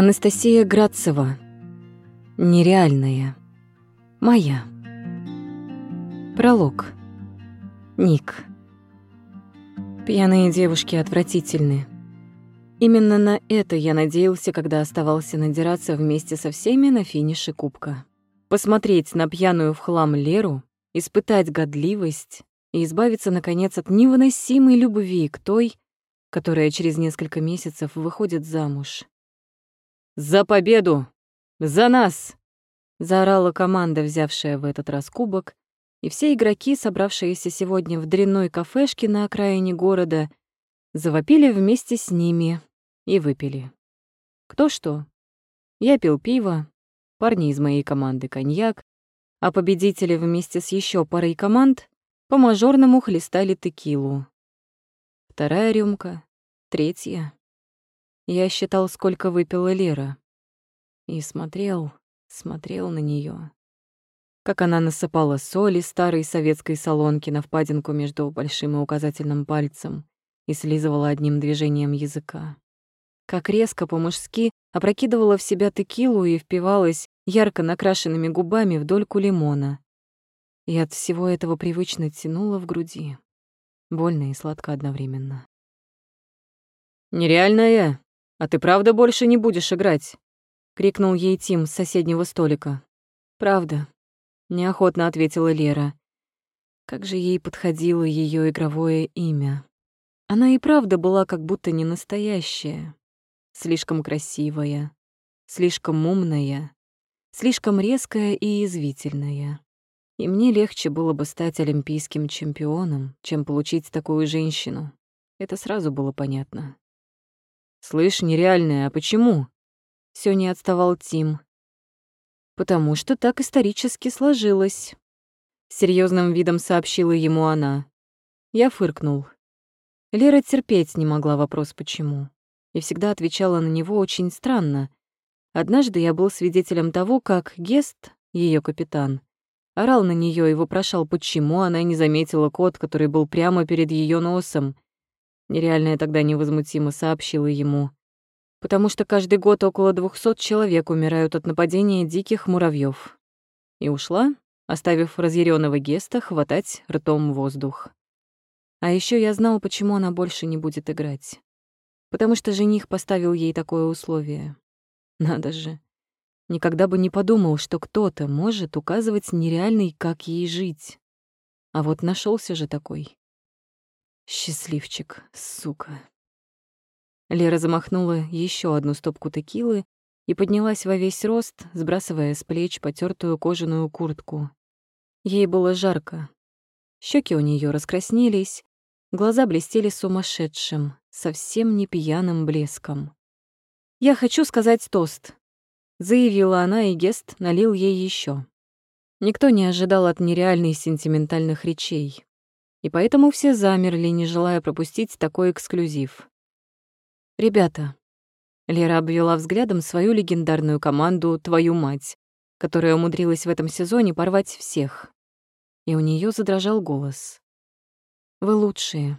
Анастасия Грацева. Нереальная. Моя. Пролог. Ник. Пьяные девушки отвратительны. Именно на это я надеялся, когда оставался надираться вместе со всеми на финише кубка. Посмотреть на пьяную в хлам Леру, испытать годливость и избавиться, наконец, от невыносимой любви к той, которая через несколько месяцев выходит замуж. «За победу! За нас!» — заорала команда, взявшая в этот раз кубок, и все игроки, собравшиеся сегодня в дрянной кафешке на окраине города, завопили вместе с ними и выпили. Кто что. Я пил пиво, парни из моей команды — коньяк, а победители вместе с еще парой команд по-мажорному хлестали текилу. Вторая рюмка, третья. Я считал, сколько выпила Лера. И смотрел, смотрел на нее как она насыпала соли старой советской солонки на впадинку между большим и указательным пальцем и слизывала одним движением языка. Как резко по-мужски опрокидывала в себя текилу и впивалась ярко накрашенными губами в дольку лимона. И от всего этого привычно тянуло в груди. Больно и сладко одновременно. «Нереальная! А ты правда больше не будешь играть?» — крикнул ей Тим с соседнего столика. «Правда», неохотно ответила Лера. Как же ей подходило ее игровое имя. Она и правда была как будто не настоящая. Слишком красивая, слишком умная, слишком резкая и язвительная. И мне легче было бы стать олимпийским чемпионом, чем получить такую женщину. Это сразу было понятно. «Слышь, нереальная, а почему?» Всё не отставал Тим, потому что так исторически сложилось. Серьезным видом сообщила ему она. Я фыркнул. Лера терпеть не могла вопрос «почему?» и всегда отвечала на него очень странно. Однажды я был свидетелем того, как Гест, ее капитан, орал на нее и вопрошал, почему она не заметила код, который был прямо перед ее носом. Нереальная тогда невозмутимо сообщила ему потому что каждый год около двухсот человек умирают от нападения диких муравьев. И ушла, оставив разъяренного Геста хватать ртом воздух. А еще я знал, почему она больше не будет играть. Потому что жених поставил ей такое условие. Надо же. Никогда бы не подумал, что кто-то может указывать нереальный, как ей жить. А вот нашелся же такой. Счастливчик, сука. Лера замахнула еще одну стопку текилы и поднялась во весь рост, сбрасывая с плеч потертую кожаную куртку. Ей было жарко. Щеки у нее раскраснелись, глаза блестели сумасшедшим, совсем не пьяным блеском. «Я хочу сказать тост», — заявила она, и Гест налил ей еще. Никто не ожидал от нереальной сентиментальных речей, и поэтому все замерли, не желая пропустить такой эксклюзив. «Ребята», — Лера обвела взглядом свою легендарную команду «Твою мать», которая умудрилась в этом сезоне порвать всех. И у нее задрожал голос. «Вы лучшие.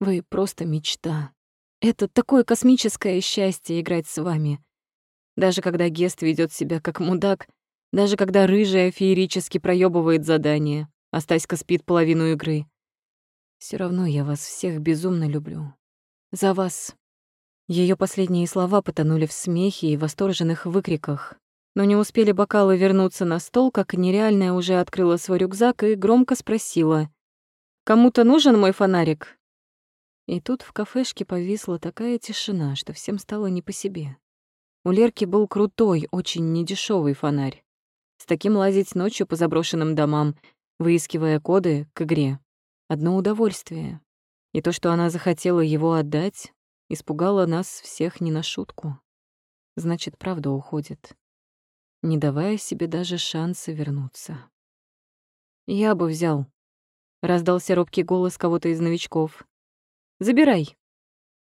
Вы просто мечта. Это такое космическое счастье играть с вами. Даже когда Гест ведет себя как мудак, даже когда рыжая феерически проебывает задание, а Стаська спит половину игры. Все равно я вас всех безумно люблю. За вас, ее последние слова потонули в смехе и восторженных выкриках. Но не успели бокалы вернуться на стол, как нереальная уже открыла свой рюкзак и громко спросила. «Кому-то нужен мой фонарик?» И тут в кафешке повисла такая тишина, что всем стало не по себе. У Лерки был крутой, очень недешевый фонарь. С таким лазить ночью по заброшенным домам, выискивая коды к игре. Одно удовольствие. И то, что она захотела его отдать, Испугала нас всех не на шутку. Значит, правда уходит, не давая себе даже шанса вернуться. «Я бы взял», — раздался робкий голос кого-то из новичков. «Забирай».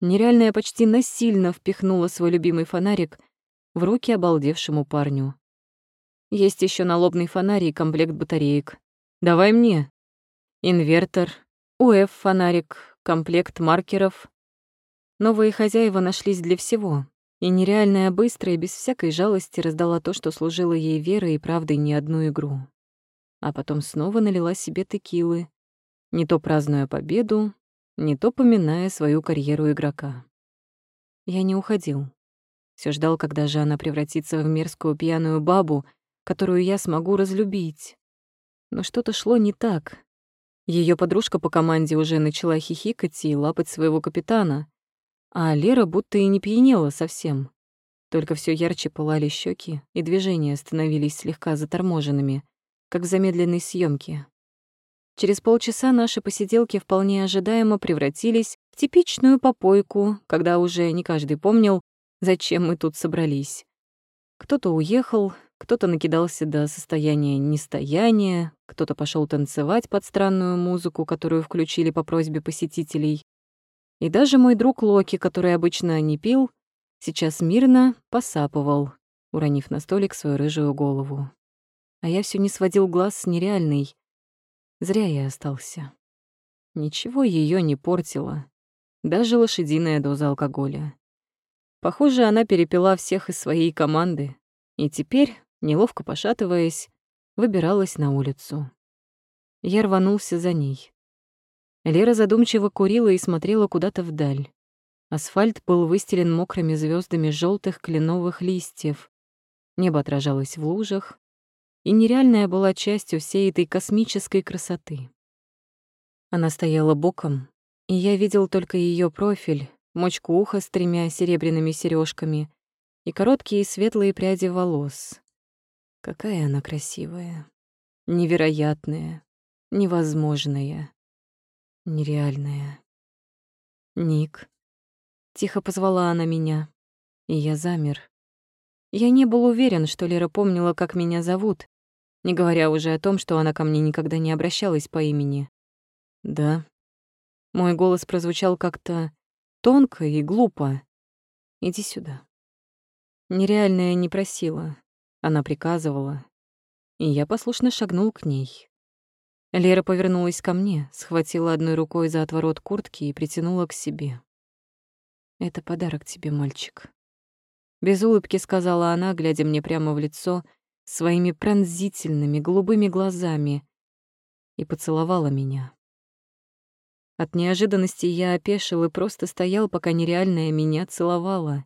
Нереальная почти насильно впихнула свой любимый фонарик в руки обалдевшему парню. «Есть еще налобный фонарь и комплект батареек. Давай мне». Инвертор, УФ-фонарик, комплект маркеров, Новые хозяева нашлись для всего, и нереальная быстро и без всякой жалости раздала то, что служило ей верой и правдой не одну игру. А потом снова налила себе текилы, не то празднуя победу, не то поминая свою карьеру игрока. Я не уходил. Все ждал, когда же она превратится в мерзкую пьяную бабу, которую я смогу разлюбить. Но что-то шло не так. Ее подружка по команде уже начала хихикать и лапать своего капитана, а Лера будто и не пьянела совсем. Только все ярче пылали щеки, и движения становились слегка заторможенными, как в замедленной съемке. Через полчаса наши посиделки вполне ожидаемо превратились в типичную попойку, когда уже не каждый помнил, зачем мы тут собрались. Кто-то уехал, кто-то накидался до состояния нестояния, кто-то пошел танцевать под странную музыку, которую включили по просьбе посетителей. И даже мой друг Локи, который обычно не пил, сейчас мирно посапывал, уронив на столик свою рыжую голову. А я все не сводил глаз с нереальной. Зря я остался. Ничего ее не портило. Даже лошадиная доза алкоголя. Похоже, она перепила всех из своей команды. И теперь, неловко пошатываясь, выбиралась на улицу. Я рванулся за ней. Лера задумчиво курила и смотрела куда-то вдаль. Асфальт был выстелен мокрыми звездами желтых кленовых листьев. Небо отражалось в лужах, и нереальная была частью всей этой космической красоты. Она стояла боком, и я видел только ее профиль, мочку уха с тремя серебряными сережками и короткие светлые пряди волос. Какая она красивая, невероятная, невозможная, нереальная. «Ник», — тихо позвала она меня, и я замер. Я не был уверен, что Лера помнила, как меня зовут, не говоря уже о том, что она ко мне никогда не обращалась по имени. «Да». Мой голос прозвучал как-то тонко и глупо. «Иди сюда». Нереальная не просила, она приказывала, и я послушно шагнул к ней. Лера повернулась ко мне, схватила одной рукой за отворот куртки и притянула к себе. «Это подарок тебе, мальчик». Без улыбки сказала она, глядя мне прямо в лицо — своими пронзительными голубыми глазами и поцеловала меня. От неожиданности я опешил и просто стоял, пока нереальная меня целовала.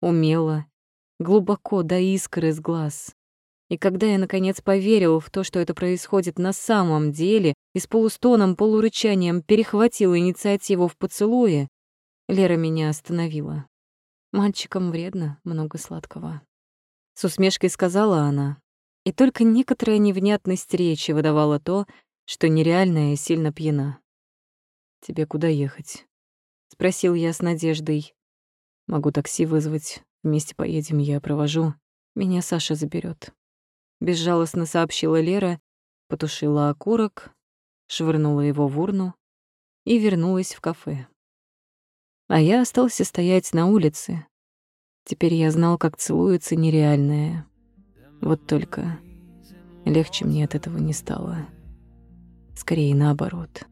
Умело, глубоко до искры из глаз. И когда я, наконец, поверил в то, что это происходит на самом деле, и с полустоном, полурычанием перехватил инициативу в поцелуе, Лера меня остановила. Мальчикам вредно много сладкого. С усмешкой сказала она. И только некоторая невнятность речи выдавала то, что нереальная и сильно пьяна. «Тебе куда ехать?» — спросил я с надеждой. «Могу такси вызвать. Вместе поедем, я провожу. Меня Саша заберет. Безжалостно сообщила Лера, потушила окурок, швырнула его в урну и вернулась в кафе. А я остался стоять на улице, Теперь я знал, как целуется нереальное. Вот только легче мне от этого не стало. Скорее наоборот.